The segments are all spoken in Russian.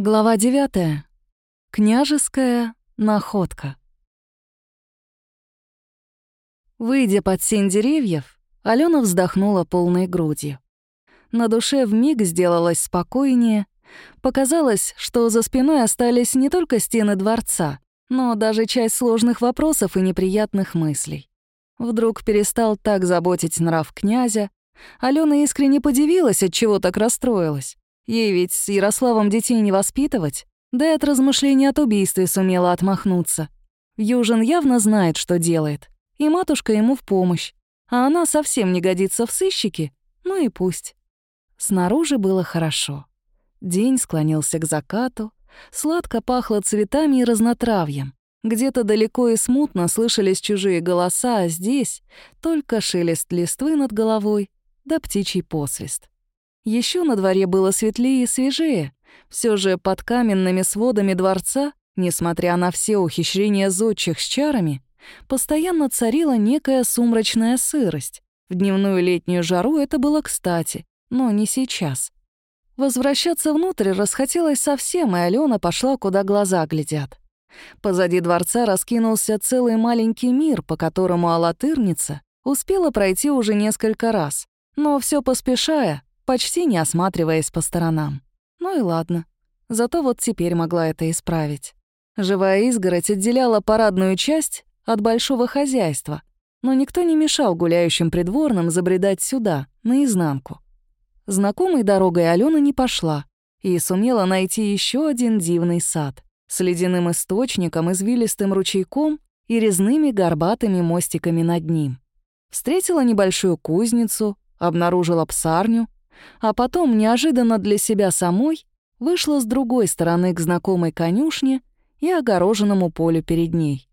Глава 9. Княжеская находка. Выйдя под сень деревьев, Алена вздохнула полной грудью. На душе вмиг сделалось спокойнее. Показалось, что за спиной остались не только стены дворца, но даже часть сложных вопросов и неприятных мыслей. Вдруг перестал так заботить нрав князя. Алена искренне подивилась, от чего так расстроилась. Ей ведь с Ярославом детей не воспитывать, да и от размышлений от убийстве сумела отмахнуться. Южин явно знает, что делает, и матушка ему в помощь, а она совсем не годится в сыщики, ну и пусть. Снаружи было хорошо. День склонился к закату, сладко пахло цветами и разнотравьем. Где-то далеко и смутно слышались чужие голоса, а здесь только шелест листвы над головой да птичий посвист. Еще на дворе было светлее и свежее. Все же под каменными сводами дворца, несмотря на все ухищрения зодчих с чарами, постоянно царила некая сумрачная сырость. В дневную летнюю жару это было кстати, но не сейчас. Возвращаться внутрь расхотелось совсем, и Алена пошла, куда глаза глядят. Позади дворца раскинулся целый маленький мир, по которому Алатырница успела пройти уже несколько раз, но все поспешая, почти не осматриваясь по сторонам. Ну и ладно. Зато вот теперь могла это исправить. Живая изгородь отделяла парадную часть от большого хозяйства, но никто не мешал гуляющим придворным забредать сюда, наизнанку. Знакомой дорогой Алена не пошла и сумела найти еще один дивный сад с ледяным источником, извилистым ручейком и резными горбатыми мостиками над ним. Встретила небольшую кузницу, обнаружила псарню, а потом, неожиданно для себя самой, вышла с другой стороны к знакомой конюшне и огороженному полю перед ней.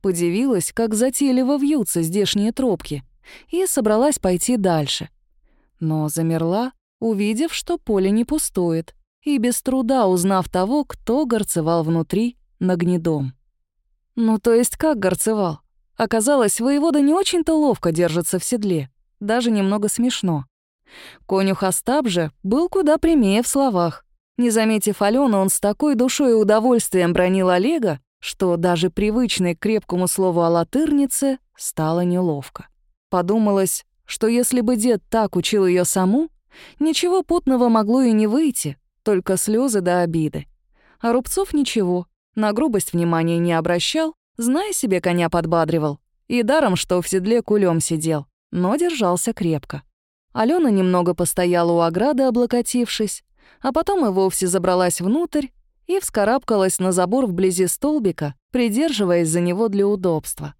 Подивилась, как затейливо вьются здешние тропки, и собралась пойти дальше. Но замерла, увидев, что поле не пустует, и без труда узнав того, кто горцевал внутри, на гнедом. Ну, то есть как горцевал? Оказалось, воевода не очень-то ловко держится в седле, даже немного смешно. Конюх Остап же был куда прямее в словах. Не заметив Алену, он с такой душой и удовольствием бронил Олега, что даже привычной к крепкому слову о латырнице стало неловко. Подумалось, что если бы дед так учил ее саму, ничего путного могло и не выйти, только слезы до обиды. А Рубцов ничего, на грубость внимания не обращал, зная себе коня подбадривал, и даром, что в седле кулем сидел, но держался крепко. Алена немного постояла у ограды, облокотившись, а потом и вовсе забралась внутрь и вскарабкалась на забор вблизи столбика, придерживаясь за него для удобства.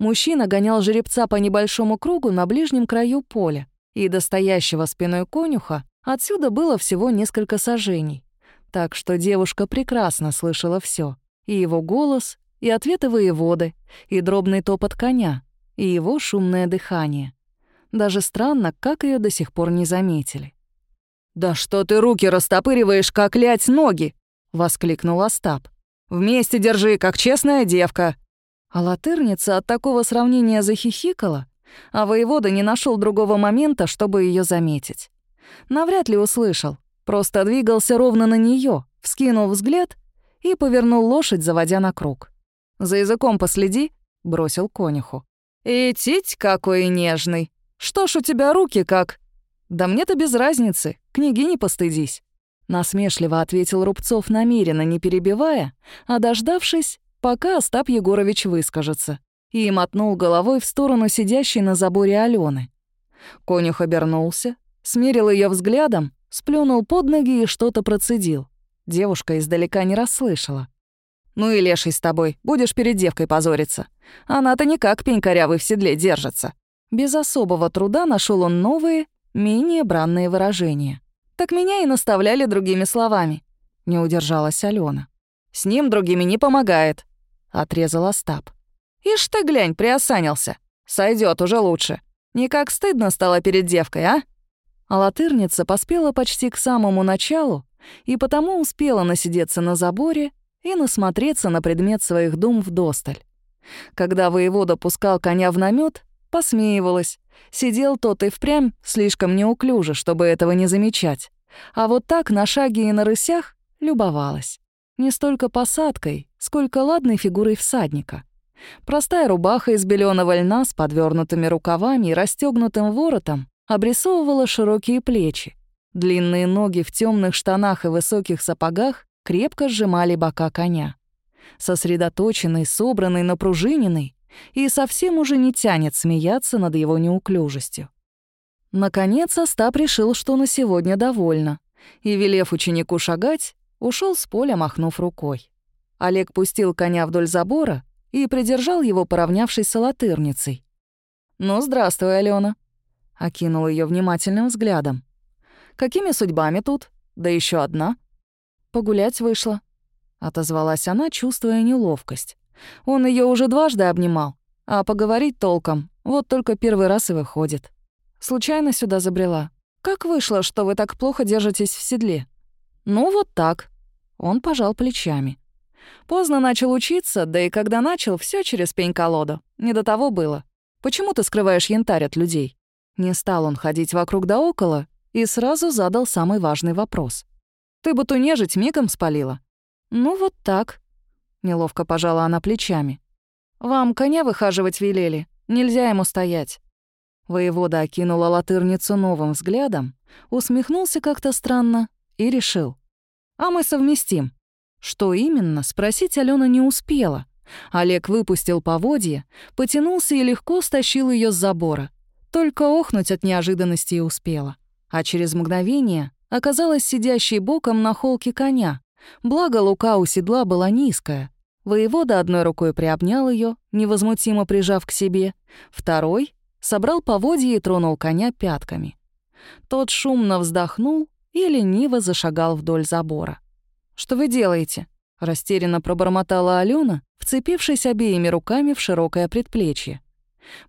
Мужчина гонял жеребца по небольшому кругу на ближнем краю поля, и до стоящего спиной конюха отсюда было всего несколько сажений. Так что девушка прекрасно слышала все: и его голос, и ответы воеводы, и дробный топот коня, и его шумное дыхание. Даже странно, как ее до сих пор не заметили. «Да что ты руки растопыриваешь, как лять ноги!» — воскликнул Остап. «Вместе держи, как честная девка!» А латырница от такого сравнения захихикала, а воевода не нашел другого момента, чтобы ее заметить. Навряд ли услышал, просто двигался ровно на нее, вскинул взгляд и повернул лошадь, заводя на круг. «За языком последи», — бросил конюху. «И тить какой нежный!» «Что ж у тебя руки как?» «Да мне-то без разницы, книги не постыдись», — насмешливо ответил Рубцов намеренно, не перебивая, а дождавшись, пока Остап Егорович выскажется, и мотнул головой в сторону сидящей на заборе Алены. Конюх обернулся, смерил ее взглядом, сплюнул под ноги и что-то процедил. Девушка издалека не расслышала. «Ну и леший с тобой, будешь перед девкой позориться. Она-то никак пень в седле держится». Без особого труда нашел он новые, менее бранные выражения. Так меня и наставляли другими словами. Не удержалась Алена. «С ним другими не помогает», — отрезал Остап. «Ишь ты, глянь, приосанился. Сойдет уже лучше. Никак стыдно стало перед девкой, а?» А латырница поспела почти к самому началу и потому успела насидеться на заборе и насмотреться на предмет своих дум вдосталь. Когда воевода пускал коня в намет, Посмеивалась. Сидел тот и впрямь слишком неуклюже, чтобы этого не замечать. А вот так на шаге и на рысях любовалась. Не столько посадкой, сколько ладной фигурой всадника. Простая рубаха из беленого льна с подвернутыми рукавами и расстегнутым воротом обрисовывала широкие плечи. Длинные ноги в темных штанах и высоких сапогах крепко сжимали бока коня. Сосредоточенный, собранный, напружиненный, и совсем уже не тянет смеяться над его неуклюжестью. Наконец Остап решил, что на сегодня довольно, и, велев ученику шагать, ушел с поля, махнув рукой. Олег пустил коня вдоль забора и придержал его, поравнявшись с латырницей. «Ну, здравствуй, Алена, окинул ее внимательным взглядом. «Какими судьбами тут? Да еще одна?» «Погулять вышла», — отозвалась она, чувствуя неловкость. Он ее уже дважды обнимал, а поговорить толком вот только первый раз и выходит. Случайно сюда забрела. Как вышло, что вы так плохо держитесь в седле? Ну вот так. Он пожал плечами. Поздно начал учиться, да и когда начал, все через пень-колоду. Не до того было. Почему ты скрываешь янтарь от людей? Не стал он ходить вокруг да около и сразу задал самый важный вопрос. «Ты бы ту нежить мигом спалила?» «Ну вот так», — неловко пожала она плечами. «Вам коня выхаживать велели, нельзя ему стоять». Воевода окинула латырницу новым взглядом, усмехнулся как-то странно и решил. «А мы совместим». Что именно, спросить Алена не успела. Олег выпустил поводье, потянулся и легко стащил ее с забора. Только охнуть от неожиданности и успела. А через мгновение оказалась сидящей боком на холке коня. Благо лука у седла была низкая. Воевода одной рукой приобнял ее, невозмутимо прижав к себе, второй собрал поводья и тронул коня пятками. Тот шумно вздохнул и лениво зашагал вдоль забора. «Что вы делаете?» — растерянно пробормотала Алена, вцепившись обеими руками в широкое предплечье.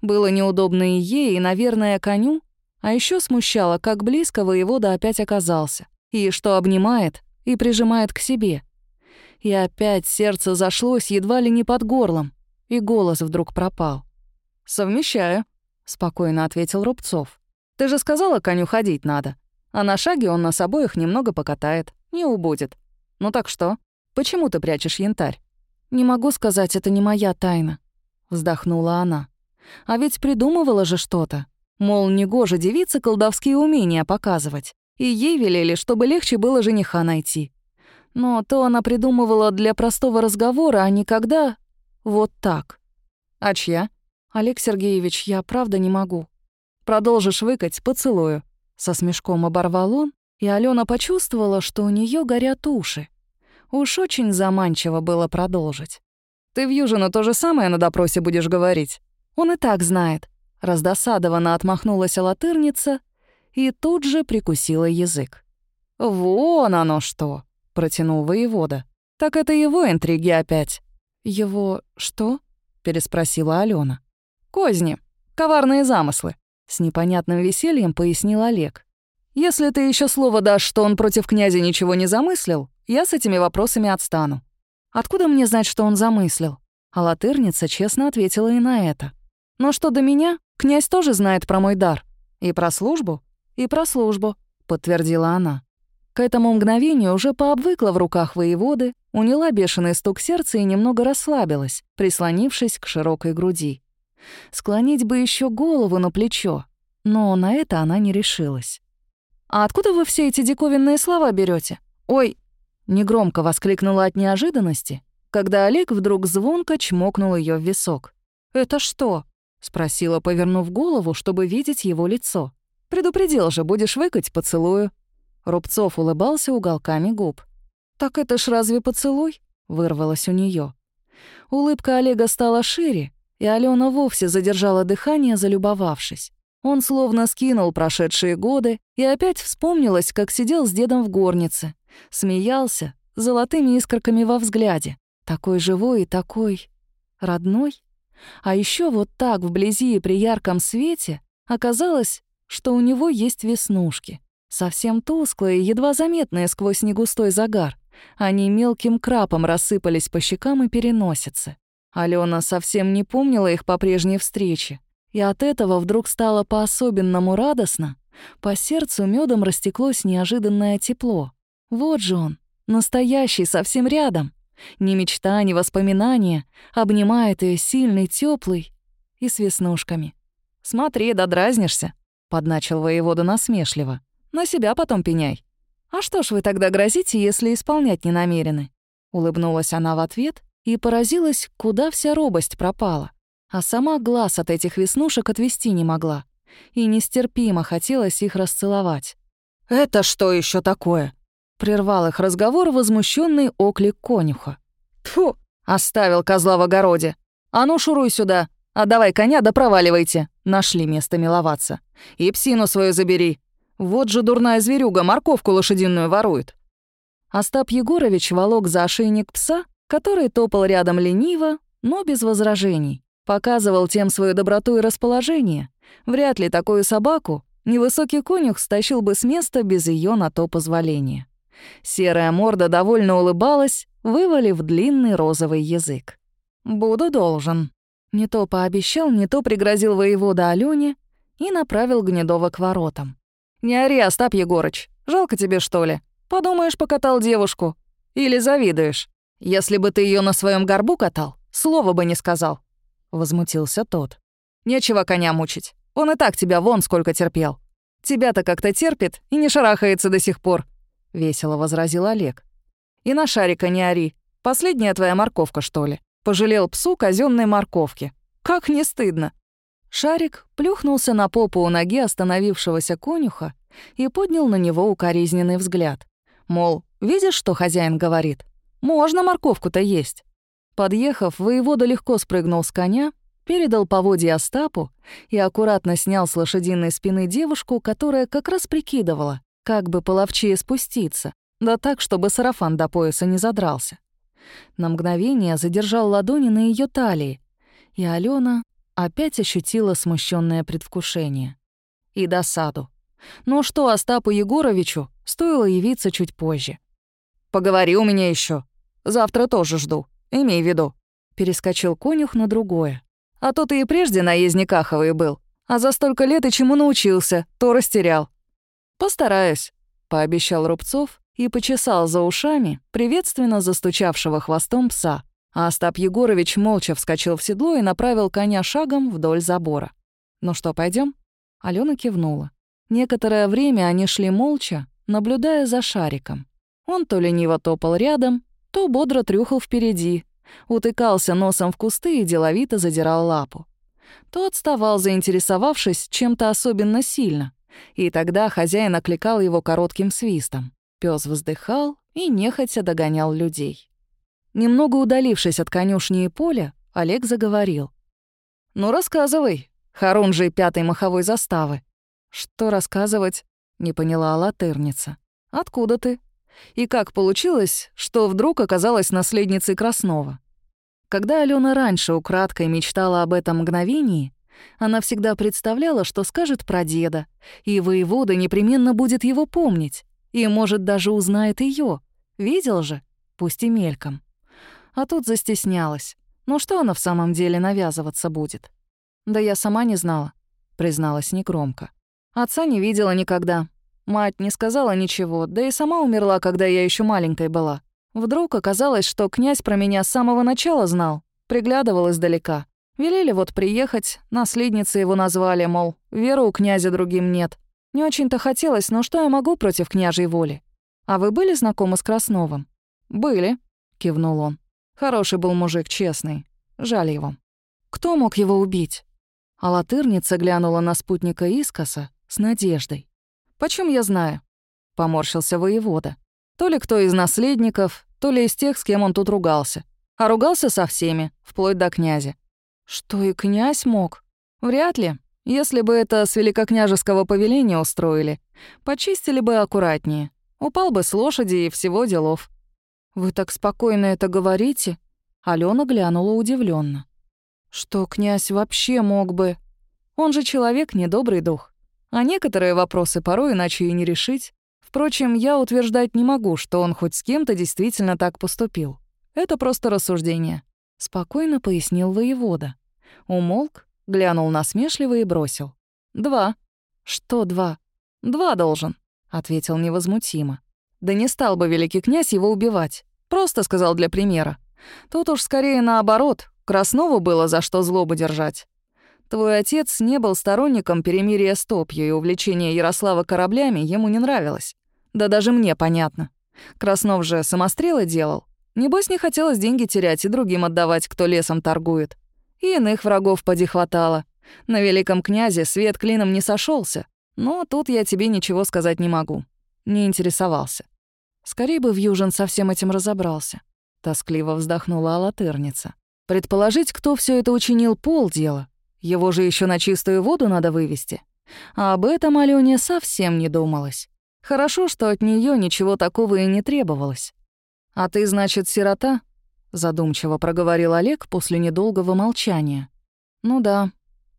Было неудобно и ей, и, наверное, коню, а еще смущало, как близко воевода опять оказался, и что обнимает и прижимает к себе. И опять сердце зашлось едва ли не под горлом, и голос вдруг пропал. «Совмещаю», — спокойно ответил Рубцов. «Ты же сказала, коню ходить надо, а на шаге он нас обоих немного покатает, не убудет. Ну так что? Почему ты прячешь янтарь?» «Не могу сказать, это не моя тайна», — вздохнула она. А ведь придумывала же что-то. Мол, негоже девице колдовские умения показывать. И ей велели, чтобы легче было жениха найти. Но то она придумывала для простого разговора, а не когда... Вот так. А чья? Олег Сергеевич, я правда не могу. Продолжишь выкать, поцелую. Со смешком оборвал он, и Алена почувствовала, что у нее горят уши. Уж очень заманчиво было продолжить. «Ты в Южину то же самое на допросе будешь говорить?» Он и так знает. Раздосадованно отмахнулась латырница и тут же прикусила язык. «Вон оно что!» — протянул воевода. «Так это его интриги опять». «Его что?» — переспросила Алена. «Козни. Коварные замыслы», — с непонятным весельем пояснил Олег. «Если ты еще слово дашь, что он против князя ничего не замыслил, я с этими вопросами отстану». «Откуда мне знать, что он замыслил?» А латырница честно ответила и на это. Но что до меня, князь тоже знает про мой дар. И про службу, и про службу, подтвердила она. К этому мгновению уже пообвыкла в руках воеводы, уняла бешеный стук сердца и немного расслабилась, прислонившись к широкой груди. Склонить бы еще голову на плечо, но на это она не решилась. «А откуда вы все эти диковинные слова берете? Ой!» — негромко воскликнула от неожиданности, когда Олег вдруг звонко чмокнул ее в висок. «Это что?» — спросила, повернув голову, чтобы видеть его лицо. «Предупредил же, будешь выкать поцелую». Рубцов улыбался уголками губ. «Так это ж разве поцелуй?» — вырвалось у нее. Улыбка Олега стала шире, и Алена вовсе задержала дыхание, залюбовавшись. Он словно скинул прошедшие годы и опять вспомнилось, как сидел с дедом в горнице, смеялся, золотыми искорками во взгляде, такой живой и такой родной. А еще вот так вблизи и при ярком свете оказалось, что у него есть веснушки. Совсем тусклые, едва заметные сквозь негустой загар. Они мелким крапом рассыпались по щекам и переносице. Алена совсем не помнила их по прежней встрече. И от этого вдруг стало по-особенному радостно. По сердцу медом растеклось неожиданное тепло. Вот же он, Настоящий, совсем рядом. Ни мечта, ни воспоминания. Обнимает ее сильный, теплый и с веснушками. «Смотри, додразнишься», — подначил воевода насмешливо. «На себя потом пеняй». «А что ж вы тогда грозите, если исполнять не намерены?» Улыбнулась она в ответ и поразилась, куда вся робость пропала. А сама глаз от этих веснушек отвести не могла. И нестерпимо хотелось их расцеловать. «Это что еще такое?» Прервал их разговор возмущенный оклик конюха. Тфу, оставил козла в огороде. А ну шуруй сюда, отдавай коня да проваливайте. Нашли место миловаться. И псину свою забери. Вот же дурная зверюга морковку лошадиную ворует. Остап Егорович волок за ошейник пса, который топал рядом лениво, но без возражений. Показывал тем свою доброту и расположение. Вряд ли такую собаку невысокий конюх стащил бы с места без ее на то позволения. Серая морда довольно улыбалась, вывалив длинный розовый язык. «Буду должен». Не то пообещал, не то пригрозил воевода Алёне и направил Гнедова к воротам. «Не ори, Остап Егорыч, жалко тебе, что ли? Подумаешь, покатал девушку. Или завидуешь? Если бы ты ее на своем горбу катал, слова бы не сказал». Возмутился тот. «Нечего коня мучить. Он и так тебя вон сколько терпел. Тебя-то как-то терпит и не шарахается до сих пор. — весело возразил Олег. «И на шарика не ори. Последняя твоя морковка, что ли? Пожалел псу казенной морковки. Как не стыдно!» Шарик плюхнулся на попу у ноги остановившегося конюха и поднял на него укоризненный взгляд. Мол, видишь, что хозяин говорит? Можно морковку-то есть. Подъехав, воевода легко спрыгнул с коня, передал поводья Остапу и аккуратно снял с лошадиной спины девушку, которая как раз прикидывала, как бы половчее спуститься, да так, чтобы сарафан до пояса не задрался. На мгновение задержал ладони на ее талии, и Алена опять ощутила смущенное предвкушение. И досаду. Но что Остапу Егоровичу стоило явиться чуть позже. «Поговори у меня еще. Завтра тоже жду. Имей в виду». Перескочил конюх на другое. «А то ты и прежде наездник Аховый был. А за столько лет и чему научился, то растерял. «Постараюсь», — пообещал Рубцов и почесал за ушами приветственно застучавшего хвостом пса, а Остап Егорович молча вскочил в седло и направил коня шагом вдоль забора. «Ну что, пойдем? Алена кивнула. Некоторое время они шли молча, наблюдая за шариком. Он то лениво топал рядом, то бодро трюхал впереди, утыкался носом в кусты и деловито задирал лапу. То отставал, заинтересовавшись чем-то особенно сильно — и тогда хозяин окликал его коротким свистом. Пёс вздыхал и нехотя догонял людей. Немного удалившись от конюшни и поля, Олег заговорил. «Ну, рассказывай, Харунжий пятой маховой заставы». «Что рассказывать?» — не поняла латырница. «Откуда ты? И как получилось, что вдруг оказалась наследницей Краснова?» Когда Алена раньше украдкой мечтала об этом мгновении, она всегда представляла, что скажет про деда, и воевода непременно будет его помнить, и, может, даже узнает ее. Видел же, пусть и мельком. А тут застеснялась. Ну что она в самом деле навязываться будет? Да я сама не знала, призналась негромко. Отца не видела никогда. Мать не сказала ничего, да и сама умерла, когда я еще маленькой была. Вдруг оказалось, что князь про меня с самого начала знал, приглядывал издалека. Велели вот приехать, наследницы его назвали, мол, веру у князя другим нет. Не очень-то хотелось, но что я могу против княжей воли? А вы были знакомы с Красновым? «Были», — кивнул он. «Хороший был мужик, честный. Жаль его». «Кто мог его убить?» А латырница глянула на спутника искоса с надеждой. «Почем я знаю?» — поморщился воевода. «То ли кто из наследников, то ли из тех, с кем он тут ругался. А ругался со всеми, вплоть до князя. Что и князь мог? Вряд ли. Если бы это с великокняжеского повеления устроили, почистили бы аккуратнее. Упал бы с лошади и всего делов. «Вы так спокойно это говорите?» Алена глянула удивленно. «Что князь вообще мог бы? Он же человек, недобрый дух. А некоторые вопросы порой иначе и не решить. Впрочем, я утверждать не могу, что он хоть с кем-то действительно так поступил. Это просто рассуждение», — спокойно пояснил воевода. Умолк, глянул насмешливо и бросил. «Два». «Что два?» «Два должен», — ответил невозмутимо. Да не стал бы великий князь его убивать. Просто сказал для примера. Тут уж скорее наоборот. Краснову было за что злобу держать. Твой отец не был сторонником перемирия с топью, и увлечение Ярослава кораблями ему не нравилось. Да даже мне понятно. Краснов же самострелы делал. Небось, не хотелось деньги терять и другим отдавать, кто лесом торгует. И иных врагов поди хватало. На великом князе свет клином не сошелся, но тут я тебе ничего сказать не могу. Не интересовался. Скорее бы Вьюжин со всем этим разобрался. Тоскливо вздохнула Алатырница. Предположить, кто все это учинил, полдела. Его же еще на чистую воду надо вывести. А об этом Алёне совсем не думалось. Хорошо, что от нее ничего такого и не требовалось. «А ты, значит, сирота?» — задумчиво проговорил Олег после недолгого молчания. «Ну да.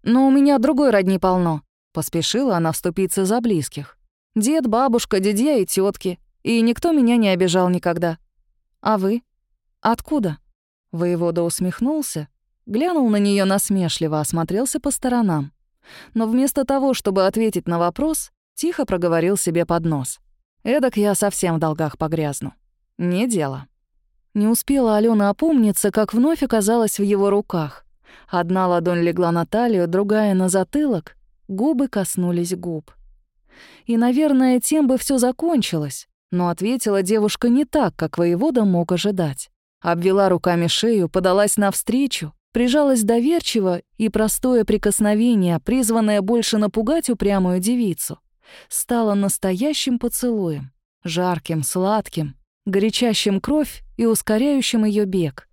Но у меня другой родни полно», — поспешила она вступиться за близких. «Дед, бабушка, дедья и тетки, и никто меня не обижал никогда. А вы? Откуда?» Воевода усмехнулся, глянул на нее насмешливо, осмотрелся по сторонам. Но вместо того, чтобы ответить на вопрос, тихо проговорил себе под нос. «Эдак я совсем в долгах погрязну. Не дело». Не успела Алена опомниться, как вновь оказалась в его руках. Одна ладонь легла на талию, другая — на затылок, губы коснулись губ. И, наверное, тем бы все закончилось, но ответила девушка не так, как воевода мог ожидать. Обвела руками шею, подалась навстречу, прижалась доверчиво, и простое прикосновение, призванное больше напугать упрямую девицу, стало настоящим поцелуем, жарким, сладким, горячащим кровь и ускоряющим ее бег.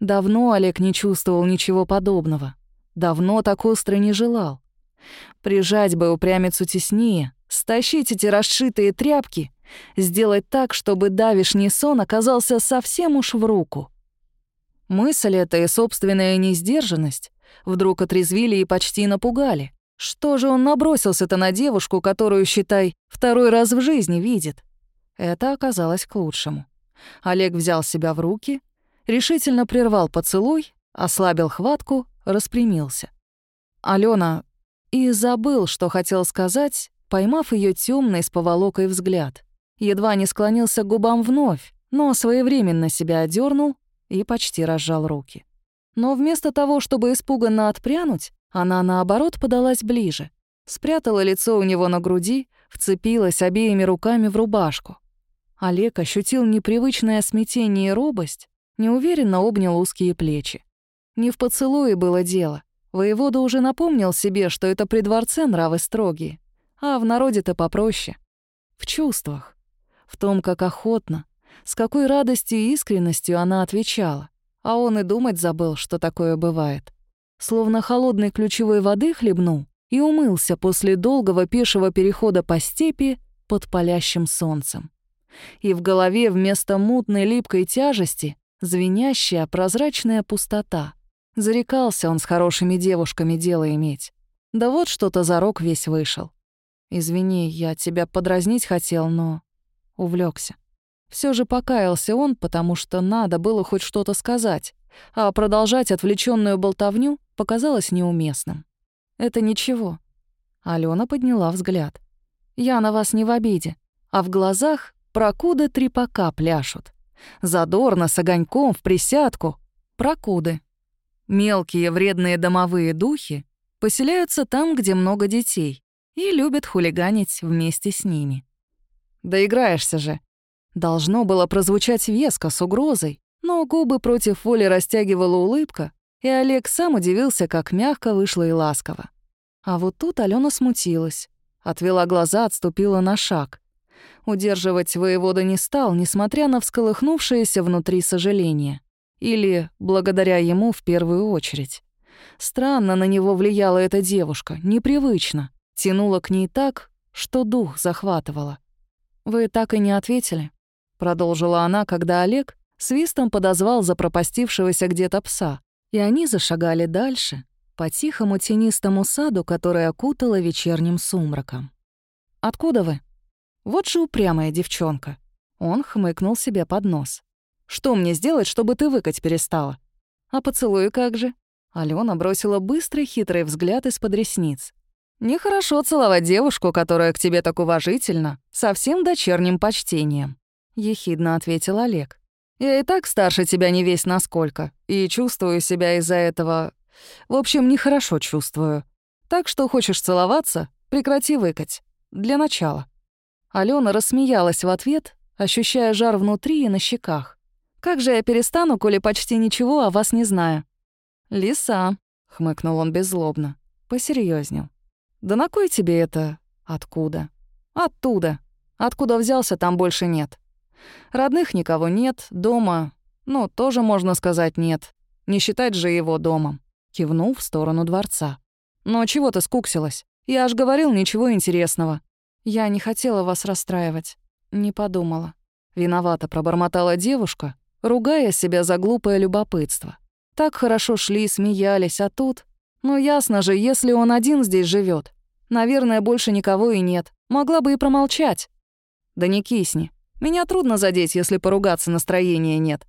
Давно Олег не чувствовал ничего подобного. Давно так остро не желал. Прижать бы упрямицу теснее, стащить эти расшитые тряпки, сделать так, чтобы давишний сон оказался совсем уж в руку. Мысль эта и собственная несдержанность вдруг отрезвили и почти напугали. Что же он набросился-то на девушку, которую, считай, второй раз в жизни видит? Это оказалось к лучшему. Олег взял себя в руки, решительно прервал поцелуй, ослабил хватку, распрямился. Алена и забыл, что хотел сказать, поймав ее темный с поволокой взгляд. Едва не склонился к губам вновь, но своевременно себя одернул и почти разжал руки. Но вместо того, чтобы испуганно отпрянуть, она, наоборот, подалась ближе, спрятала лицо у него на груди, вцепилась обеими руками в рубашку. Олег ощутил непривычное смятение и робость, неуверенно обнял узкие плечи. Не в поцелуе было дело. Воевода уже напомнил себе, что это при дворце нравы строгие, а в народе-то попроще. В чувствах. В том, как охотно, с какой радостью и искренностью она отвечала. А он и думать забыл, что такое бывает. Словно холодной ключевой воды хлебнул и умылся после долгого пешего перехода по степи под палящим солнцем. И в голове вместо мутной липкой тяжести звенящая прозрачная пустота. Зарекался он с хорошими девушками дело иметь. Да вот что-то за рог весь вышел. Извини, я тебя подразнить хотел, но увлекся. Все же покаялся он, потому что надо было хоть что-то сказать, а продолжать отвлеченную болтовню показалось неуместным. «Это ничего». Алена подняла взгляд. «Я на вас не в обиде, а в глазах прокуды трепака пляшут. Задорно, с огоньком, в присядку. Прокуды. Мелкие вредные домовые духи поселяются там, где много детей, и любят хулиганить вместе с ними. Доиграешься же. Должно было прозвучать веско с угрозой, но губы против воли растягивала улыбка, и Олег сам удивился, как мягко вышло и ласково. А вот тут Алена смутилась, отвела глаза, отступила на шаг. Удерживать воевода не стал, несмотря на всколыхнувшееся внутри сожаление. Или благодаря ему в первую очередь. Странно на него влияла эта девушка, непривычно. Тянула к ней так, что дух захватывала. «Вы так и не ответили?» Продолжила она, когда Олег свистом подозвал запропастившегося где-то пса, и они зашагали дальше, по тихому тенистому саду, который окутала вечерним сумраком. «Откуда вы?» «Вот же упрямая девчонка». Он хмыкнул себе под нос. «Что мне сделать, чтобы ты выкать перестала?» «А поцелуй как же?» Алена бросила быстрый хитрый взгляд из-под ресниц. «Нехорошо целовать девушку, которая к тебе так уважительно, со всем дочерним почтением. ехидно ответил Олег. «Я и так старше тебя не весь насколько, и чувствую себя из-за этого... В общем, нехорошо чувствую. Так что хочешь целоваться, прекрати выкать. Для начала». Алена рассмеялась в ответ, ощущая жар внутри и на щеках. «Как же я перестану, коли почти ничего о вас не знаю?» «Лиса», — хмыкнул он беззлобно, посерьезнел. «Да на кой тебе это? Откуда?» «Оттуда. Откуда взялся, там больше нет. Родных никого нет, дома, ну, тоже можно сказать нет. Не считать же его домом». Кивнул в сторону дворца. «Но чего ты скуксилась? Я аж говорил, ничего интересного». «Я не хотела вас расстраивать. Не подумала». Виновато пробормотала девушка, ругая себя за глупое любопытство. Так хорошо шли, смеялись, а тут... Ну ясно же, если он один здесь живет, Наверное, больше никого и нет. Могла бы и промолчать. Да не кисни. Меня трудно задеть, если поругаться настроения нет.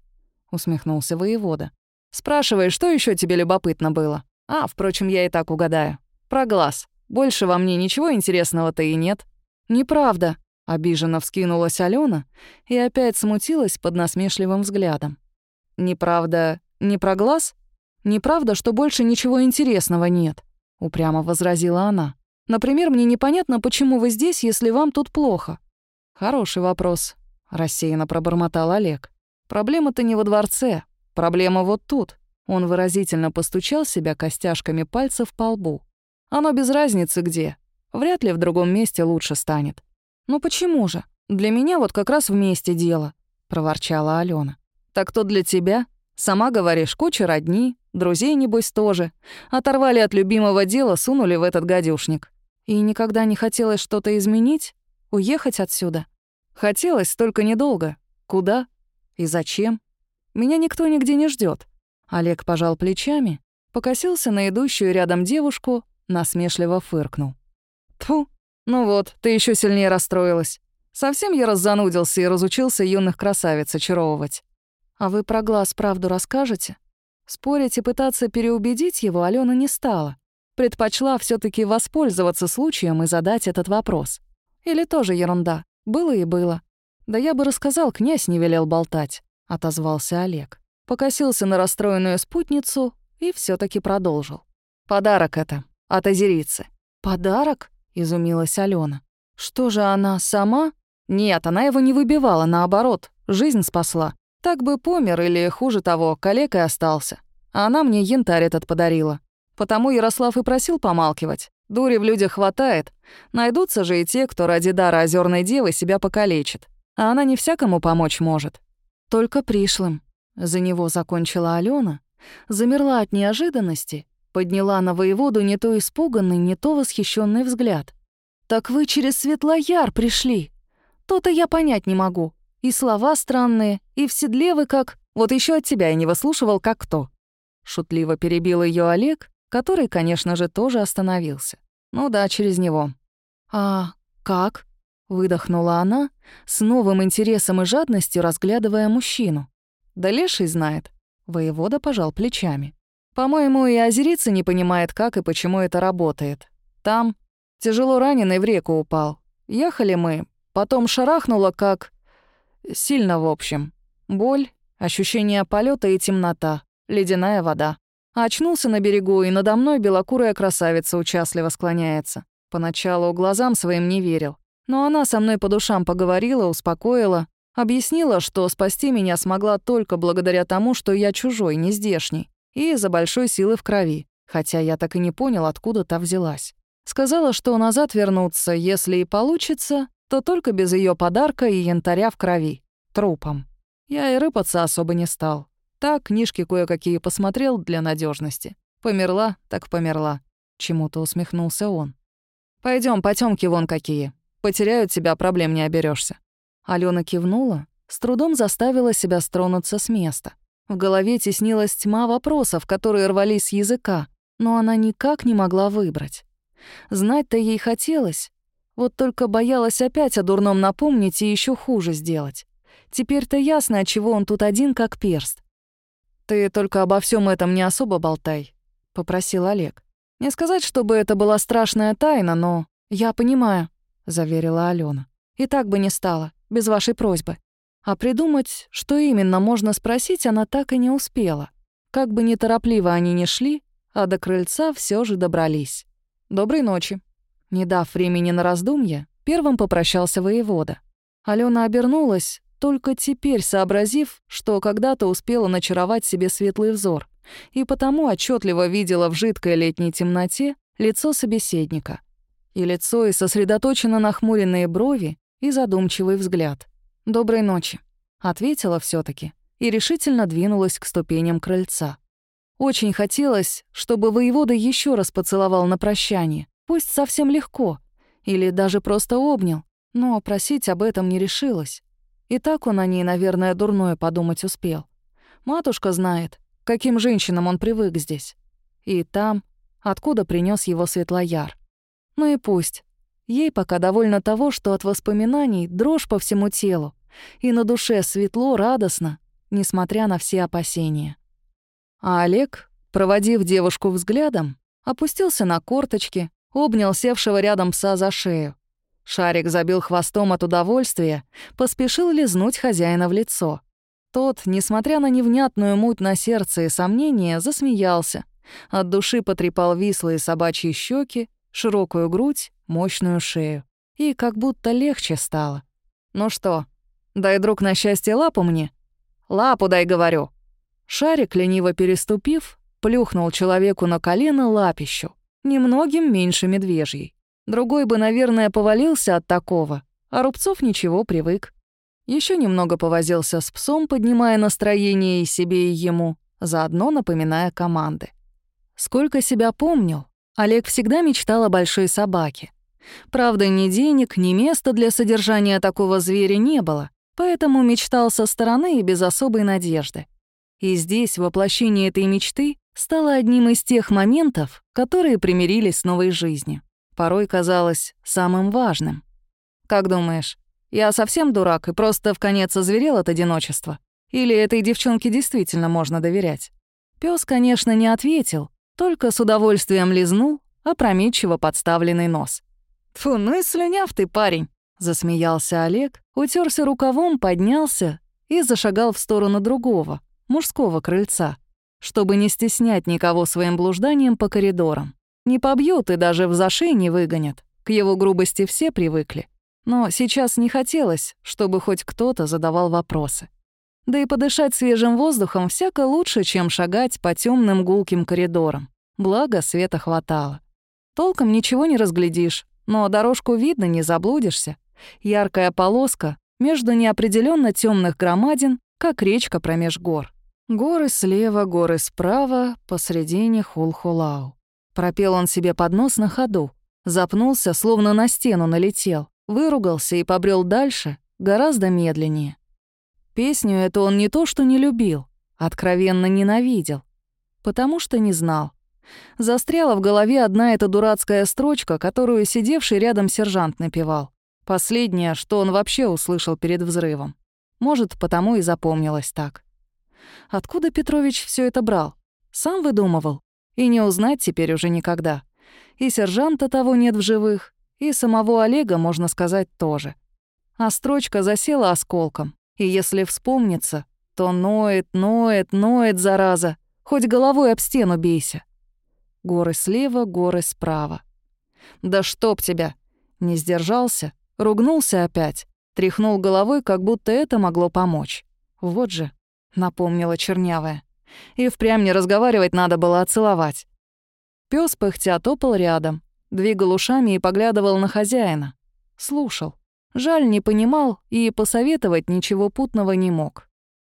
Усмехнулся воевода. Спрашивай, что еще тебе любопытно было? А, впрочем, я и так угадаю. Про глаз. Больше во мне ничего интересного-то и нет. Неправда. Обиженно вскинулась Алена и опять смутилась под насмешливым взглядом. «Неправда не про глаз? Неправда, что больше ничего интересного нет», — упрямо возразила она. Например, мне непонятно, почему вы здесь, если вам тут плохо». «Хороший вопрос», — рассеянно пробормотал Олег. «Проблема-то не во дворце. Проблема вот тут». Он выразительно постучал себя костяшками пальцев по лбу. «Оно без разницы где. Вряд ли в другом месте лучше станет». «Ну почему же? Для меня вот как раз вместе дело», — проворчала Алена. «Так то для тебя? Сама говоришь, куча родни, друзей, небось, тоже. Оторвали от любимого дела, сунули в этот гадюшник. И никогда не хотелось что-то изменить? Уехать отсюда? Хотелось, только недолго. Куда? И зачем? Меня никто нигде не ждет. Олег пожал плечами, покосился на идущую рядом девушку, насмешливо фыркнул. Тфу, ну вот, ты еще сильнее расстроилась. Совсем я раззанудился и разучился юных красавиц очаровывать. А вы про глаз правду расскажете? Спорить и пытаться переубедить его Алена не стала предпочла все таки воспользоваться случаем и задать этот вопрос. Или тоже ерунда. Было и было. «Да я бы рассказал, князь не велел болтать», — отозвался Олег. Покосился на расстроенную спутницу и все таки продолжил. «Подарок это, от азерицы». «Подарок?» — изумилась Алена. «Что же она, сама?» «Нет, она его не выбивала, наоборот, жизнь спасла. Так бы помер или, хуже того, калекой остался. А она мне янтарь этот подарила. Потому Ярослав и просил помалкивать. Дури в людях хватает. Найдутся же и те, кто ради дара озерной девы себя покалечит. А она не всякому помочь может. Только пришлым. За него закончила Алена, замерла от неожиданности, подняла на воеводу не то испуганный, не то восхищенный взгляд. «Так вы через Светлояр пришли. То-то я понять не могу. И слова странные, и в седле вы как... Вот еще от тебя я не выслушивал, как кто». Шутливо перебил ее Олег, который, конечно же, тоже остановился. Ну да, через него. «А как?» — выдохнула она, с новым интересом и жадностью разглядывая мужчину. «Да леший знает». Воевода пожал плечами. «По-моему, и озерица не понимает, как и почему это работает. Там тяжело раненый в реку упал. Ехали мы, потом шарахнуло как... Сильно, в общем. Боль, ощущение полета и темнота, ледяная вода. Очнулся на берегу, и надо мной белокурая красавица участливо склоняется. Поначалу глазам своим не верил. Но она со мной по душам поговорила, успокоила, объяснила, что спасти меня смогла только благодаря тому, что я чужой, не здешний, и из-за большой силы в крови, хотя я так и не понял, откуда та взялась. Сказала, что назад вернуться, если и получится, то только без ее подарка и янтаря в крови, трупом. Я и рыпаться особо не стал. Так, книжки кое-какие посмотрел для надежности. Померла, так померла. Чему-то усмехнулся он. Пойдем, потемки вон какие. Потеряют тебя, проблем не оберешься. Алена кивнула, с трудом заставила себя стронуться с места. В голове теснилась тьма вопросов, которые рвались с языка, но она никак не могла выбрать. Знать-то ей хотелось, вот только боялась опять о дурном напомнить и еще хуже сделать. Теперь-то ясно, чего он тут один как перст. «Ты только обо всем этом не особо болтай», — попросил Олег. «Не сказать, чтобы это была страшная тайна, но...» «Я понимаю», — заверила Алена. «И так бы не стало, без вашей просьбы». А придумать, что именно можно спросить, она так и не успела. Как бы неторопливо они ни шли, а до крыльца все же добрались. «Доброй ночи». Не дав времени на раздумье, первым попрощался воевода. Алена обернулась, только теперь сообразив, что когда-то успела начаровать себе светлый взор, и потому отчетливо видела в жидкой летней темноте лицо собеседника. И лицо, и сосредоточенно нахмуренные брови, и задумчивый взгляд. «Доброй ночи», — ответила все таки и решительно двинулась к ступеням крыльца. Очень хотелось, чтобы воевода еще раз поцеловал на прощание, пусть совсем легко, или даже просто обнял, но просить об этом не решилась. И так он о ней, наверное, дурное подумать успел. Матушка знает, каким женщинам он привык здесь. И там, откуда принес его светлояр. Ну и пусть. Ей пока довольно того, что от воспоминаний дрожь по всему телу, и на душе светло, радостно, несмотря на все опасения. А Олег, проводив девушку взглядом, опустился на корточки, обнял севшего рядом пса за шею. Шарик забил хвостом от удовольствия, поспешил лизнуть хозяина в лицо. Тот, несмотря на невнятную муть на сердце и сомнения, засмеялся. От души потрепал вислые собачьи щеки, широкую грудь, мощную шею. И как будто легче стало. «Ну что, дай, друг, на счастье лапу мне?» «Лапу дай, говорю». Шарик, лениво переступив, плюхнул человеку на колено лапищу, немногим меньше медвежьей. Другой бы, наверное, повалился от такого, а Рубцов ничего, привык. Еще немного повозился с псом, поднимая настроение и себе, и ему, заодно напоминая команды. Сколько себя помнил, Олег всегда мечтал о большой собаке. Правда, ни денег, ни места для содержания такого зверя не было, поэтому мечтал со стороны и без особой надежды. И здесь воплощение этой мечты стало одним из тех моментов, которые примирились с новой жизнью порой казалось самым важным. «Как думаешь, я совсем дурак и просто в конец озверел от одиночества? Или этой девчонке действительно можно доверять?» Пёс, конечно, не ответил, только с удовольствием лизнул опрометчиво подставленный нос. «Фу, ну и слюняв ты, парень!» — засмеялся Олег, утерся рукавом, поднялся и зашагал в сторону другого, мужского крыльца, чтобы не стеснять никого своим блужданием по коридорам. Не побьют и даже в зашей не выгонят. К его грубости все привыкли. Но сейчас не хотелось, чтобы хоть кто-то задавал вопросы. Да и подышать свежим воздухом всяко лучше, чем шагать по темным гулким коридорам. Благо, света хватало. Толком ничего не разглядишь, но дорожку видно, не заблудишься. Яркая полоска между неопределенно темных громадин, как речка промеж гор. Горы слева, горы справа, посредине Хулхулау. Пропел он себе под нос на ходу. Запнулся, словно на стену налетел. Выругался и побрел дальше, гораздо медленнее. Песню эту он не то что не любил, откровенно ненавидел. Потому что не знал. Застряла в голове одна эта дурацкая строчка, которую сидевший рядом сержант напевал. Последнее, что он вообще услышал перед взрывом. Может, потому и запомнилось так. Откуда Петрович все это брал? Сам выдумывал? И не узнать теперь уже никогда. И сержанта того нет в живых, и самого Олега, можно сказать, тоже. А строчка засела осколком, и если вспомнится, то ноет, ноет, ноет, зараза. Хоть головой об стену бейся. Горы слева, горы справа. «Да чтоб тебя!» Не сдержался, ругнулся опять, тряхнул головой, как будто это могло помочь. «Вот же», — напомнила чернявая. И впрямь не разговаривать надо было, а целовать. Пёс пыхтя топал рядом, двигал ушами и поглядывал на хозяина. Слушал. Жаль, не понимал и посоветовать ничего путного не мог.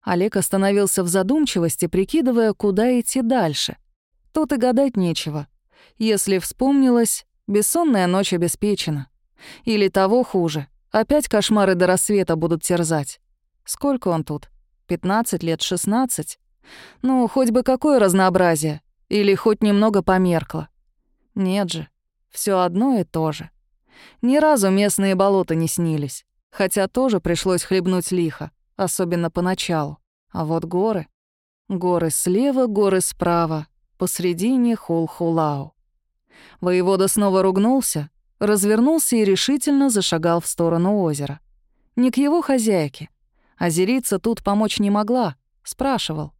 Олег остановился в задумчивости, прикидывая, куда идти дальше. Тут и гадать нечего. Если вспомнилось, бессонная ночь обеспечена. Или того хуже, опять кошмары до рассвета будут терзать. Сколько он тут? 15 лет, 16? Ну, хоть бы какое разнообразие. Или хоть немного померкло. Нет же, все одно и то же. Ни разу местные болота не снились. Хотя тоже пришлось хлебнуть лихо, особенно поначалу. А вот горы... Горы слева, горы справа, посредине Хул-Хулау. Воевода снова ругнулся, развернулся и решительно зашагал в сторону озера. Не к его хозяйке, Азерица тут помочь не могла, спрашивал.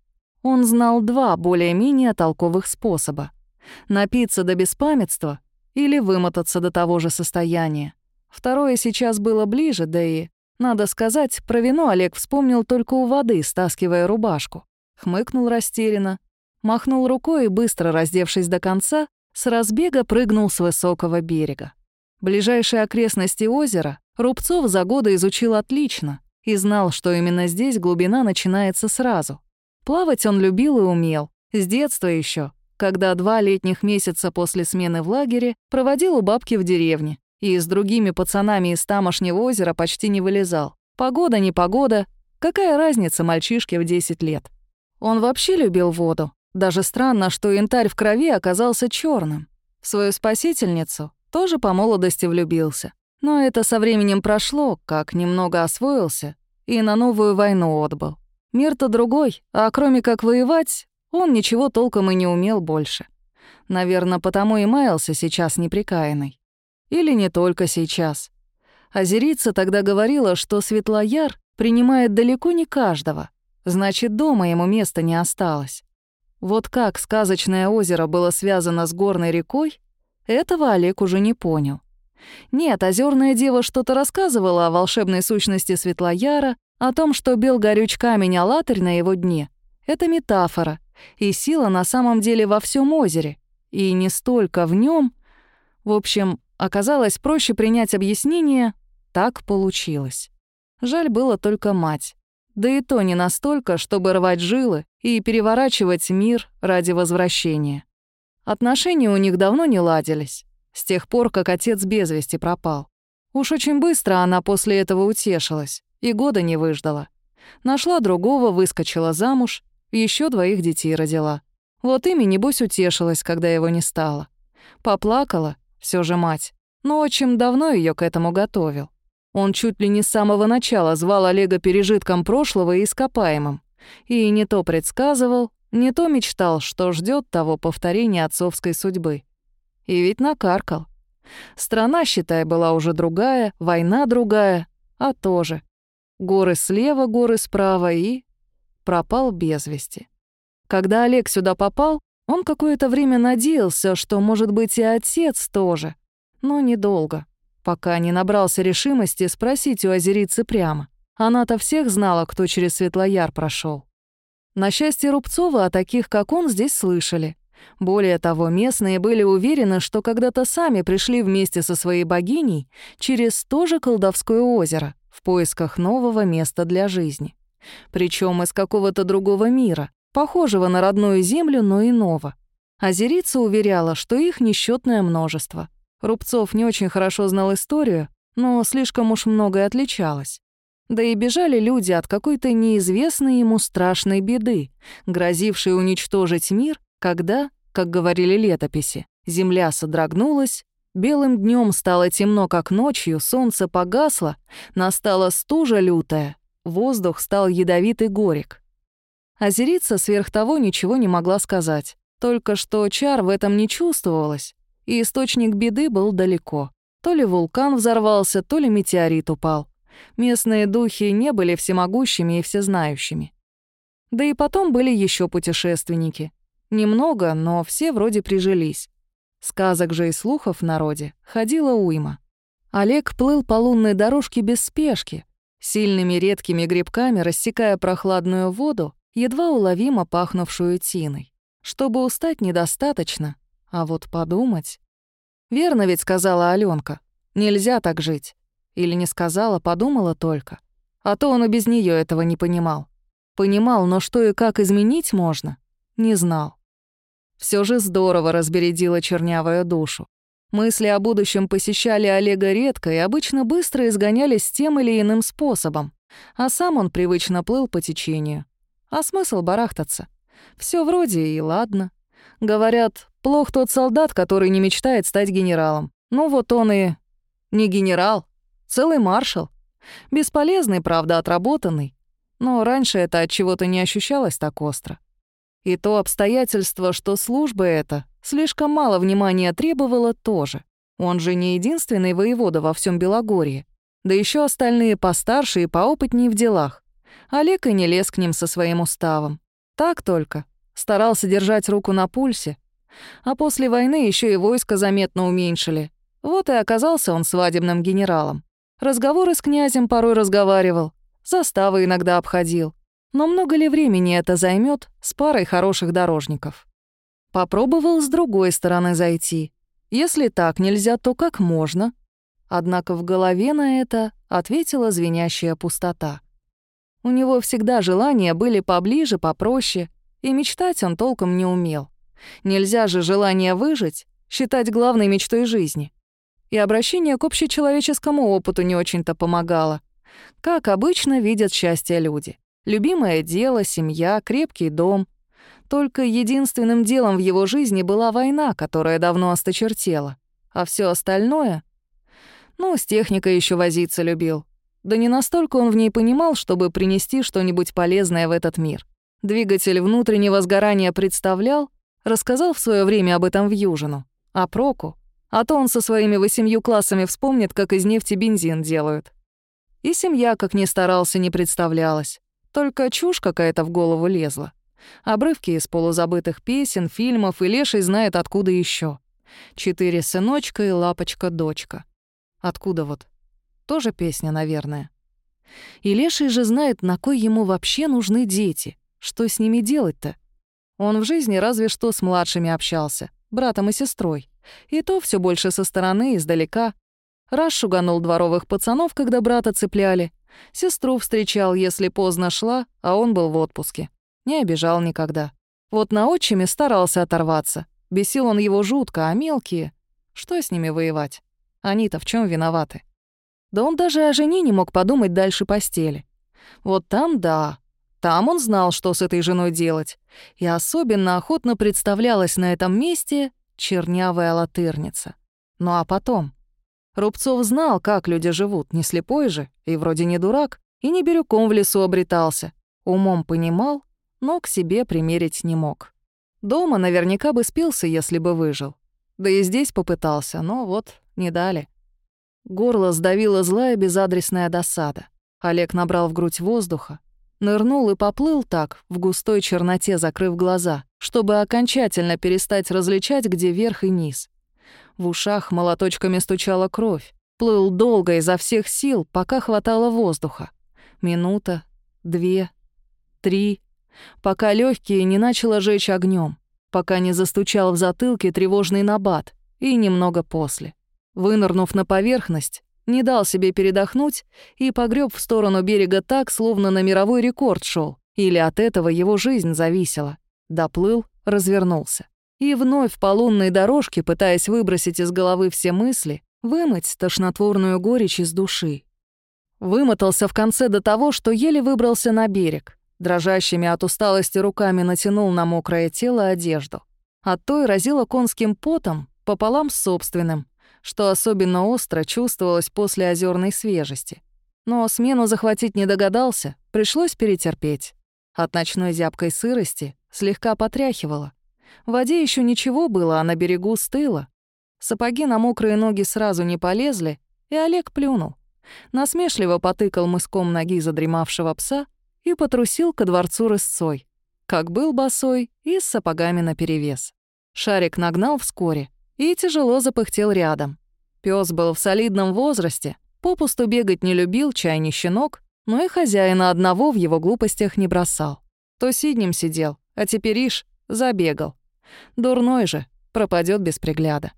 Он знал два более-менее толковых способа. Напиться до беспамятства или вымотаться до того же состояния. Второе сейчас было ближе, да и, надо сказать, про вино Олег вспомнил только у воды, стаскивая рубашку. Хмыкнул растерянно, махнул рукой и, быстро раздевшись до конца, с разбега прыгнул с высокого берега. Ближайшие окрестности озера Рубцов за годы изучил отлично и знал, что именно здесь глубина начинается сразу. Плавать он любил и умел, с детства еще, когда два летних месяца после смены в лагере проводил у бабки в деревне и с другими пацанами из тамошнего озера почти не вылезал. Погода не погода, какая разница мальчишке в 10 лет. Он вообще любил воду. Даже странно, что янтарь в крови оказался черным. Свою спасительницу тоже по молодости влюбился. Но это со временем прошло, как немного освоился и на новую войну отбыл. Мир-то другой, а кроме как воевать, он ничего толком и не умел больше. Наверное, потому и маялся сейчас неприкаянный. Или не только сейчас. Азерица тогда говорила, что Светлояр принимает далеко не каждого, значит, дома ему места не осталось. Вот как сказочное озеро было связано с горной рекой, этого Олег уже не понял. Нет, озерная дева что-то рассказывала о волшебной сущности Светлояра, о том, что бел горюч камень Алатырь на его дне. Это метафора, и сила на самом деле во всем озере, и не столько в нем. В общем, оказалось проще принять объяснение «так получилось». Жаль было только мать. Да и то не настолько, чтобы рвать жилы и переворачивать мир ради возвращения. Отношения у них давно не ладились, с тех пор, как отец без вести пропал. Уж очень быстро она после этого утешилась и года не выждала. Нашла другого, выскочила замуж, еще двоих детей родила. Вот ими, небось, утешилась, когда его не стало. Поплакала, все же мать, но отчим давно ее к этому готовил. Он чуть ли не с самого начала звал Олега пережитком прошлого и ископаемым. И не то предсказывал, не то мечтал, что ждет того повторения отцовской судьбы. И ведь накаркал. Страна, считай, была уже другая, война другая, а тоже. Горы слева, горы справа и... пропал без вести. Когда Олег сюда попал, он какое-то время надеялся, что, может быть, и отец тоже. Но недолго, пока не набрался решимости спросить у озерицы прямо. Она-то всех знала, кто через Светлояр прошел. На счастье Рубцова о таких, как он, здесь слышали. Более того, местные были уверены, что когда-то сами пришли вместе со своей богиней через то же колдовское озеро, в поисках нового места для жизни. Причем из какого-то другого мира, похожего на родную землю, но иного. Азерица уверяла, что их несчетное множество. Рубцов не очень хорошо знал историю, но слишком уж многое отличалось. Да и бежали люди от какой-то неизвестной ему страшной беды, грозившей уничтожить мир, когда, как говорили летописи, земля содрогнулась, Белым днем стало темно, как ночью, солнце погасло, настала стужа лютая, воздух стал ядовитый горек. Азерица сверх того ничего не могла сказать, только что чар в этом не чувствовалось, и источник беды был далеко. То ли вулкан взорвался, то ли метеорит упал. Местные духи не были всемогущими и всезнающими. Да и потом были еще путешественники. Немного, но все вроде прижились. Сказок же и слухов в народе ходила уйма. Олег плыл по лунной дорожке без спешки, сильными редкими грибками рассекая прохладную воду, едва уловимо пахнувшую тиной. Чтобы устать недостаточно, а вот подумать... Верно ведь сказала Алёнка, нельзя так жить. Или не сказала, подумала только. А то он и без неё этого не понимал. Понимал, но что и как изменить можно, не знал. Все же здорово разбередила чернявая душу. Мысли о будущем посещали Олега редко и обычно быстро изгонялись тем или иным способом, а сам он привычно плыл по течению. А смысл барахтаться? Все вроде и ладно. Говорят, плох тот солдат, который не мечтает стать генералом. Ну вот он и... Не генерал, целый маршал. Бесполезный, правда, отработанный. Но раньше это от чего-то не ощущалось так остро. И то обстоятельство, что служба эта слишком мало внимания требовала, тоже. Он же не единственный воевода во всем Белогорье. Да еще остальные постарше и поопытнее в делах. Олег и не лез к ним со своим уставом. Так только. Старался держать руку на пульсе. А после войны еще и войско заметно уменьшили. Вот и оказался он свадебным генералом. Разговоры с князем порой разговаривал, заставы иногда обходил. Но много ли времени это займет с парой хороших дорожников? Попробовал с другой стороны зайти. Если так нельзя, то как можно? Однако в голове на это ответила звенящая пустота. У него всегда желания были поближе, попроще, и мечтать он толком не умел. Нельзя же желание выжить считать главной мечтой жизни. И обращение к общечеловеческому опыту не очень-то помогало. Как обычно видят счастье люди. Любимое дело, семья, крепкий дом. Только единственным делом в его жизни была война, которая давно осточертела. А все остальное... Ну, с техникой еще возиться любил. Да не настолько он в ней понимал, чтобы принести что-нибудь полезное в этот мир. Двигатель внутреннего сгорания представлял, рассказал в свое время об этом в Южину. А проку? А то он со своими восемью классами вспомнит, как из нефти бензин делают. И семья, как ни старался, не представлялась. Только чушь какая-то в голову лезла. Обрывки из полузабытых песен, фильмов, и Леший знает, откуда еще. Четыре сыночка и лапочка-дочка. Откуда вот? Тоже песня, наверное. И Леший же знает, на кой ему вообще нужны дети. Что с ними делать-то? Он в жизни разве что с младшими общался, братом и сестрой. И то все больше со стороны, издалека. Раз шуганул дворовых пацанов, когда брата цепляли. Сестру встречал, если поздно шла, а он был в отпуске. Не обижал никогда. Вот на отчиме старался оторваться. Бесил он его жутко, а мелкие... Что с ними воевать? Они-то в чем виноваты? Да он даже о жене не мог подумать дальше постели. Вот там да, там он знал, что с этой женой делать. И особенно охотно представлялась на этом месте чернявая латырница. Ну а потом... Рубцов знал, как люди живут, не слепой же, и вроде не дурак, и не бирюком в лесу обретался. Умом понимал, но к себе примерить не мог. Дома наверняка бы спился, если бы выжил. Да и здесь попытался, но вот не дали. Горло сдавило злая безадресная досада. Олег набрал в грудь воздуха, нырнул и поплыл так, в густой черноте закрыв глаза, чтобы окончательно перестать различать, где верх и низ. В ушах молоточками стучала кровь. Плыл долго изо всех сил, пока хватало воздуха. Минута, две, три, пока легкие не начало жечь огнем, пока не застучал в затылке тревожный набат и немного после. Вынырнув на поверхность, не дал себе передохнуть и погреб в сторону берега так, словно на мировой рекорд шел, или от этого его жизнь зависела. Доплыл, развернулся. И вновь по лунной дорожке, пытаясь выбросить из головы все мысли, вымыть тошнотворную горечь из души. Вымотался в конце до того, что еле выбрался на берег. Дрожащими от усталости руками натянул на мокрое тело одежду. От той разило конским потом пополам с собственным, что особенно остро чувствовалось после озерной свежести. Но смену захватить не догадался, пришлось перетерпеть. От ночной зябкой сырости слегка потряхивало. В воде еще ничего было, а на берегу стыло. Сапоги на мокрые ноги сразу не полезли, и Олег плюнул. Насмешливо потыкал мыском ноги задремавшего пса и потрусил ко дворцу рысцой. Как был босой и с сапогами наперевес. Шарик нагнал вскоре, и тяжело запыхтел рядом. Пёс был в солидном возрасте, попусту бегать не любил, чай не щенок, но и хозяина одного в его глупостях не бросал. То сиднем сидел, а теперь ишь, забегал. Дурной же, пропадет без пригляда.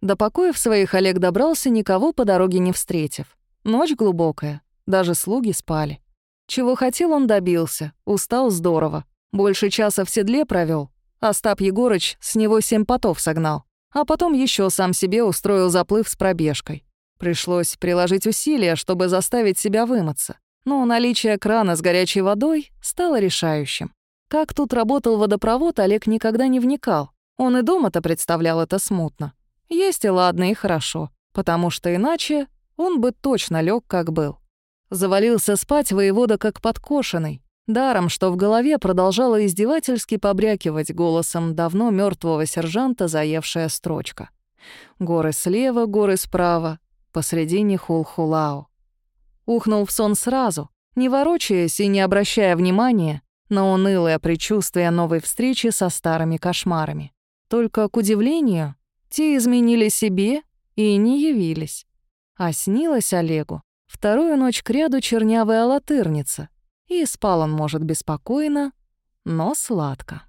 До покоев своих Олег добрался, никого по дороге не встретив. Ночь глубокая, даже слуги спали. Чего хотел, он добился, устал здорово. Больше часа в седле провел. Остап Егорыч с него семь потов согнал а потом еще сам себе устроил заплыв с пробежкой. Пришлось приложить усилия, чтобы заставить себя вымыться. Но наличие крана с горячей водой стало решающим. Как тут работал водопровод, Олег никогда не вникал. Он и дома-то представлял это смутно. Есть и ладно, и хорошо, потому что иначе он бы точно лег, как был. Завалился спать воевода как подкошенный, Даром, что в голове продолжала издевательски побрякивать голосом давно мертвого сержанта заевшая строчка. Горы слева, горы справа, посредине хул-хулау. Ухнул в сон сразу, не ворочаясь и не обращая внимания на унылое предчувствие новой встречи со старыми кошмарами. Только, к удивлению, те изменили себе и не явились. А снилась Олегу вторую ночь кряду чернявая латырница, и спал он, может, беспокойно, но сладко.